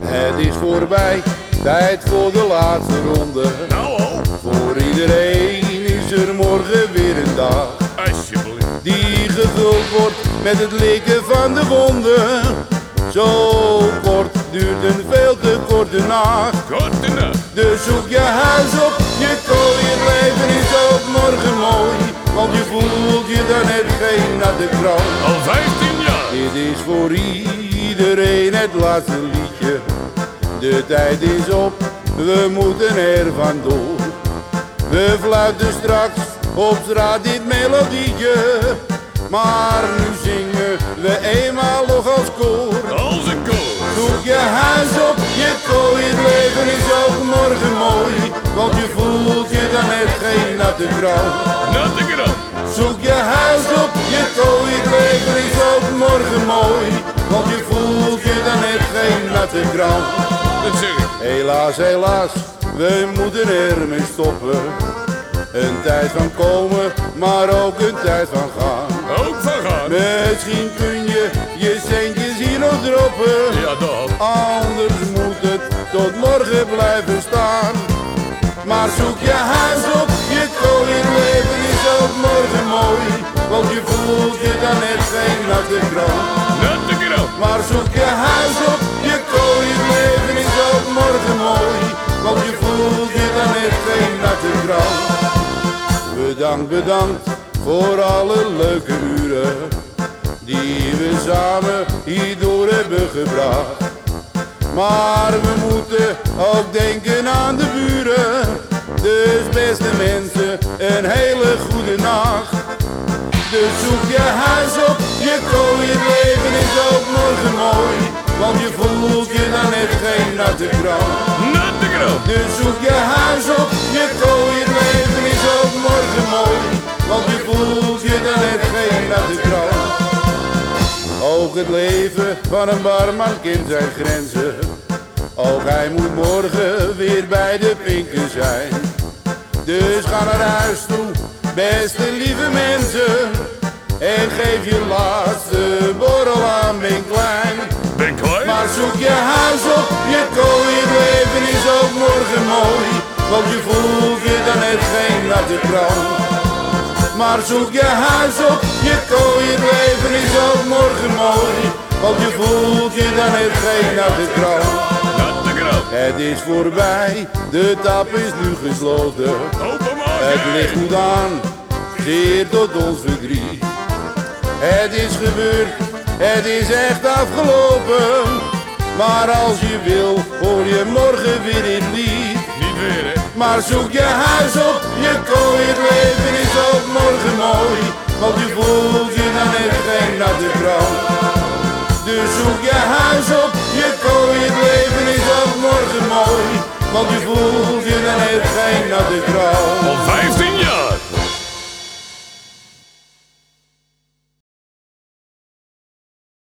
Het is voorbij, tijd voor de laatste ronde. Nou al, Voor iedereen is er morgen weer een dag. alsjeblieft. Die gevuld wordt met het likken van de wonden. Zo kort duurt een veel te korte nacht. Korte nacht. Dus zoek je huis op, je kooi, het leven is ook morgen mooi. Want je voelt je dan net geen natte krant. Al 15 jaar. Dit is voor iedereen het laatste liedje. De tijd is op, we moeten er vandoor. We fluiten straks op straat dit melodietje. Maar nu zingen we eenmaal nog als koor. Als een koor. Zoek je huis op, je kooi, het leven is ook morgen mooi. Want je voelt je dan net geen natte krant. Natte. Zoek je huis op, je kooi, het leven is mooi. Want je voelt je dan net geen natte krant. Helaas, helaas, we moeten ermee stoppen. Een tijd van komen, maar ook een tijd van gaan. Ook van gaan. Misschien kun je je centjes hier nog droppen. Ja, dat. Anders moet het tot morgen blijven staan. Maar zoek je huis op, je leven is ook morgen mooi. Want je voelt je dan net geen natte krant. Bedankt, bedankt voor alle leuke uren die we samen hierdoor hebben gebracht. Maar we moeten ook denken aan de buren. Dus beste mensen, een hele goede nacht. Dus zoek je huis op, je kooi, het leven is ook morgen mooi. Want je voelt je dan net geen natte krant. Natte krant. Dus zoek je huis op, je kooi, het leven van een barman kent zijn grenzen. Ook hij moet morgen weer bij de pinken zijn. Dus ga naar huis toe, beste lieve mensen. En geef je laatste borrel aan Ben Klein. Ben klein. Maar zoek je huis op, je kooi, het leven is ook morgen mooi. Want je voelt je dan net geen natte krant. Maar zoek je huis op, je kooi, het leven is ook morgen mooi. Want je voelt je dan net geen natte krant. Natte krant. Het is voorbij, de tap is nu gesloten. Het licht moet aan, zeer tot ons verdriet. Het is gebeurd, het is echt afgelopen. Maar als je wil, hoor je morgen weer dit Maar zoek je huis op, je kooi, het leven is ook morgen mooi. Want je voelt je dan net geen natte krant. Dus zoek je huis op, je kooi, het leven is ook morgen mooi. Want je voelt